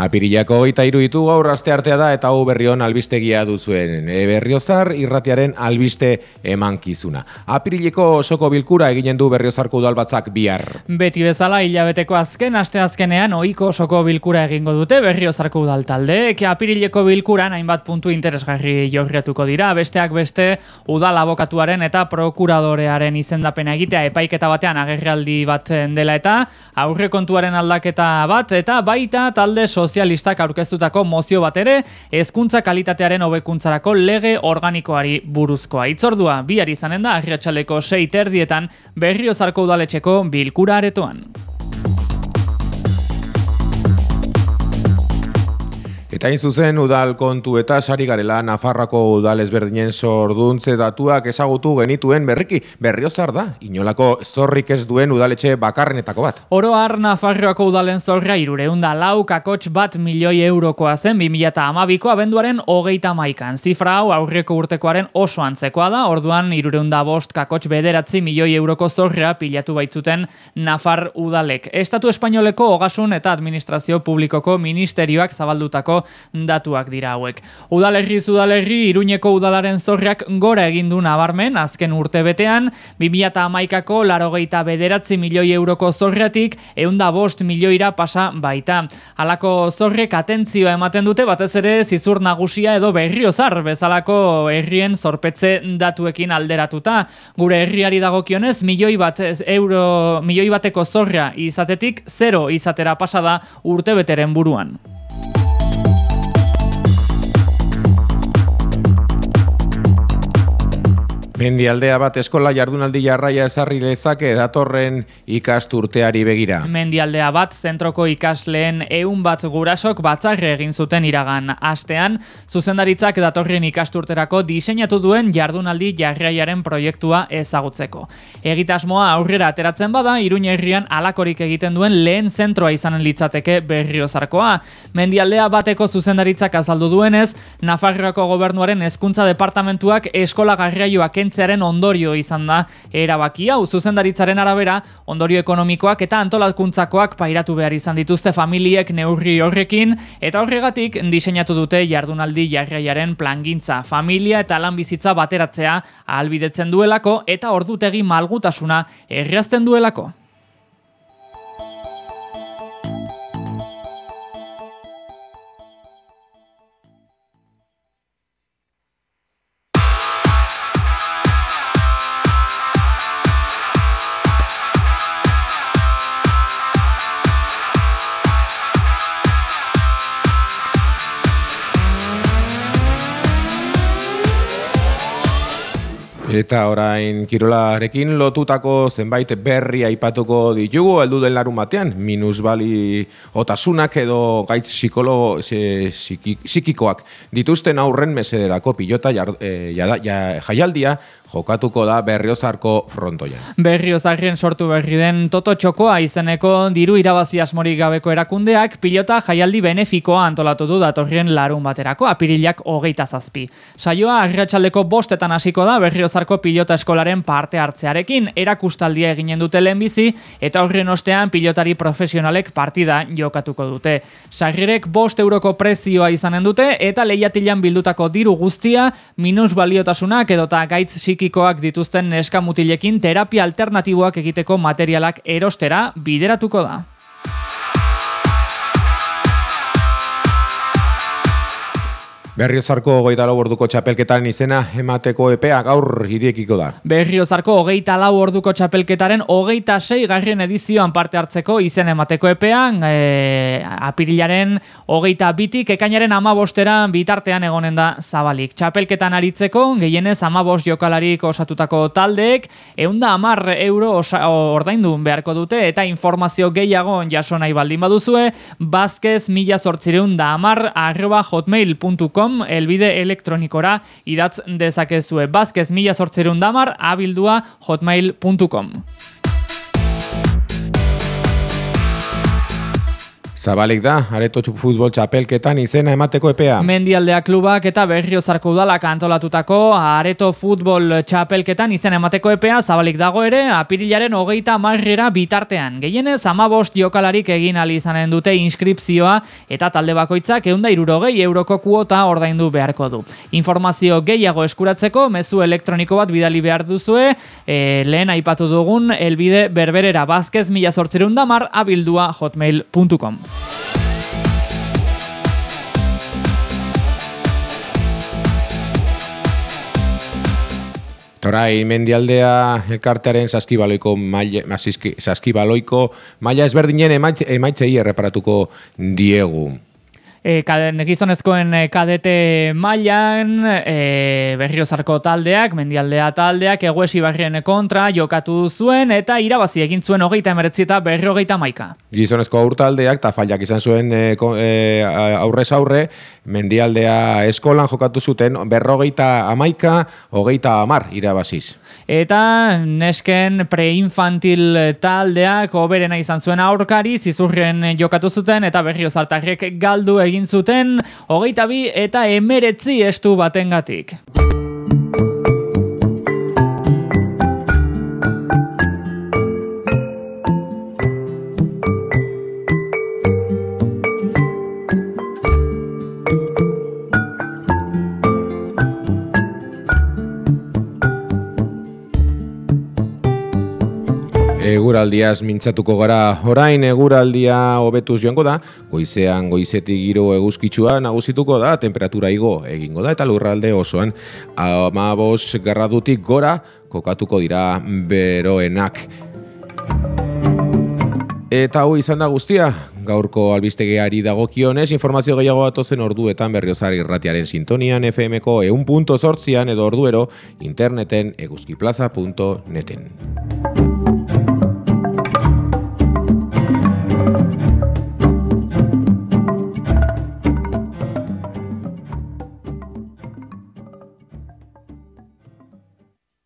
Apirilako eta iruditu gaur aste artea da eta hau berrion albistegia duzuen. E, berriozar irratiaren albiste emankizuna. Apirileko osoko bilkura eginen du berriozarko udalbatzak bihar. Beti bezala hilabeteko azken aste azkenean ohiko osoko bilkura egingo dute berriozarko udal taldeek. Apirileko bilkuran hainbat puntu interesgarri jorriatuko dira. Besteak beste udal abokatuaren eta prokuradorearen izendapena egitea epaiketa batean agerraldi bat dela eta aurrekontuaren aldaketa bat eta baita talde sozialistak aurkeztutako mozio bat ere hezkuntza kalitatearen hobekuntzarako lege organikoari buruzkoa. Itzordua bihar izanen da Arriatsaleko 6 terdietan Berriozarko udaletxeko bilkura aretoan. Eta hain zuzen udal kontu eta sari garela Nafarrako udal ezberdinen sorduntze datuak ezagutu genituen berriki berriozar da, inolako zorrik ez duen udaletxe bakarrenetako bat. Oro har Nafarroako udalen zorra irureunda lau kakotx bat milioi eurokoa zen 2008ko abenduaren hogeita maikan. Zifra hau aurreko urtekoaren oso antzekoa da, orduan irureunda bost kakotx bederatzi milioi euroko zorra pilatu baitzuten Nafar udalek. Estatu espainoleko ogasun eta administrazio publikoko ministerioak zabaldutako datuak dira hauek. Udalerri udalerri Iruñeko udalaren zorrak gora egin du nabarmen azken urte betean, 2011ko larogeita bederatzi milioi euroko zorratik eunda bost milioira pasa baita. Halako zorrek atentzioa ematen dute batez ere zizur nagusia edo berriozar bezalako herrien zorpetze datuekin alderatuta. Gure herriari dagokionez milioi bat euro milioi bateko zorra izatetik zero izatera pasada urte beteren buruan. Mendialdea bat eskola jardunaldi jarraia ezarri lezake datorren ikasturteari begira. Mendialdea bat zentroko ikasleen ehun bat gurasok batzarre egin zuten iragan astean, zuzendaritzak datorren ikasturterako diseinatu duen jardunaldi jarraiaren proiektua ezagutzeko. Egitasmoa aurrera ateratzen bada, Iruña herrian alakorik egiten duen lehen zentroa izanen litzateke berriozarkoa. Mendialdea bateko zuzendaritzak azaldu duenez, Nafarroako gobernuaren hezkuntza departamentuak eskola garraioak mantentzearen ondorio izan da erabaki hau zuzendaritzaren arabera ondorio ekonomikoak eta antolakuntzakoak pairatu behar izan dituzte familiek neurri horrekin eta horregatik diseinatu dute jardunaldi jarraiaren plangintza familia eta lan bizitza bateratzea ahalbidetzen duelako eta ordutegi malgutasuna errazten duelako. Eta orain kirolarekin lotutako zenbait berri aipatuko ditugu heldu den larun batean, minusbali otasunak edo gaitz psikolo psikikoak dituzten aurren mesederako pilota jar, e, jaialdia jokatuko da Berriozarko frontoian. Berriozarrien sortu berri den Toto Txokoa izeneko diru irabazi asmorik gabeko erakundeak pilota jaialdi benefikoa antolatu du datorrien larun baterako apirilak hogeita zazpi. Saioa arratsaldeko bostetan hasiko da Berriozarko pilota eskolaren parte hartzearekin erakustaldia eginen dute lehenbizi eta horren ostean pilotari profesionalek partida jokatuko dute. Sarrerek bost euroko prezioa izanen dute eta lehiatilan bildutako diru guztia minus baliotasunak edota gaitz psikikoak dituzten neska mutilekin terapia alternatiboak egiteko materialak erostera bideratuko da. Berriozarko hogeita lau orduko txapelketaren izena emateko epea gaur iriekiko da. Berriozarko hogeita lau orduko txapelketaren hogeita sei garrien edizioan parte hartzeko izen emateko epean e, apirilaren hogeita bitik ekainaren amabostera bitartean egonen da zabalik. Txapelketan aritzeko gehienez amabost jokalarik osatutako taldeek eunda amar euro osa, ordaindu beharko dute eta informazio gehiago jaso nahi baldin baduzue bazkez mila sortzireun da amar arroba hotmail.com elbide elektronikora idatz dezakezue. Bazkez mila sortzerun abildua hotmail.com. Zabalik da, areto futbol txapelketan izena emateko epea. Mendialdea klubak eta berriozarko udalak antolatutako areto futbol txapelketan izena emateko epea zabalik dago ere apirilaren hogeita marrera bitartean. Gehienez, amabost jokalarik egin izanen dute inskripzioa eta talde bakoitzak eunda irurogei euroko kuota ordaindu beharko du. Informazio gehiago eskuratzeko, mezu elektroniko bat bidali behar duzue, e, lehen aipatu dugun, elbide berberera bazkez mila sortzerun damar abildua hotmail.com. Torai, mendialdea elkartearen saskibaloiko maila, saskibaloiko maila ezberdinen emaitzei erreparatuko diegu e, gizonezkoen e, kadete mailan e, berriozarko taldeak, mendialdea taldeak, eguesi barrien kontra jokatu zuen eta irabazi egin zuen hogeita emeretzi eta berrogeita maika. Gizonezko aurtaldeak eta fallak izan zuen e, e, aurrez aurre, mendialdea eskolan jokatu zuten berrogeita amaika, hogeita amar irabaziz. Eta nesken preinfantil taldeak oberena izan zuen aurkari, zizurren jokatu zuten eta berriozartarrek galdu egin zuten hogeita bi eta emeretzi estu batengatik. Eguraldiaz mintzatuko gara orain eguraldia hobetuz joango da, goizean goizetik giro eguzkitsua nagusituko da, temperatura igo egingo da, eta lurralde osoan amabos garradutik gora kokatuko dira beroenak. Eta hau izan da guztia, gaurko albistegeari dagokionez, informazio gehiago atozen orduetan berriozar irratiaren sintonian FM-ko eun punto edo orduero interneten eguzkiplaza.neten.